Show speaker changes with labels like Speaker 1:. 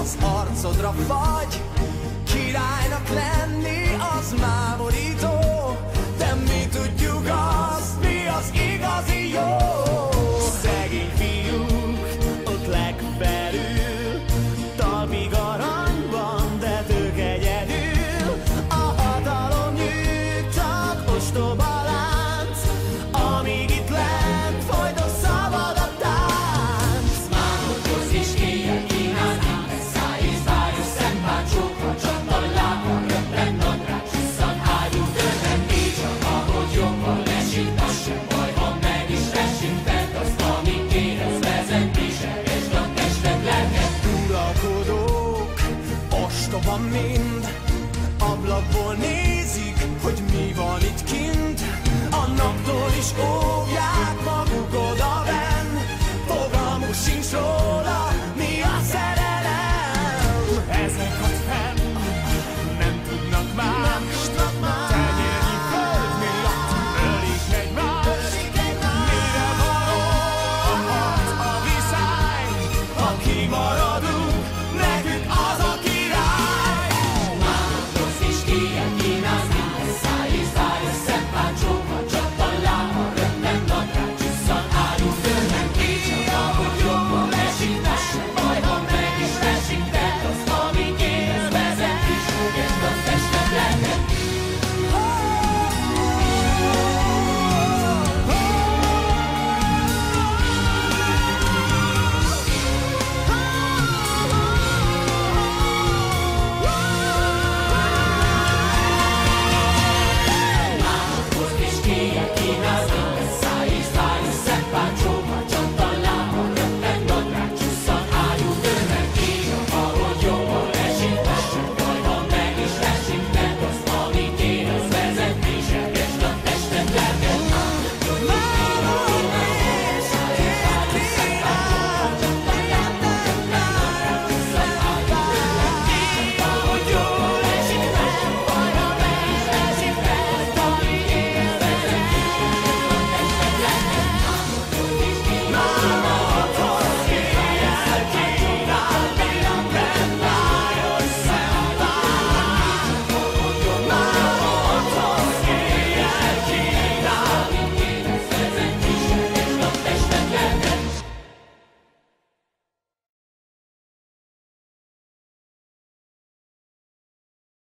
Speaker 1: az arcodra vagy Királynak lenni az mámori abból nézik, hogy mi van itt kint, a naptól is óra.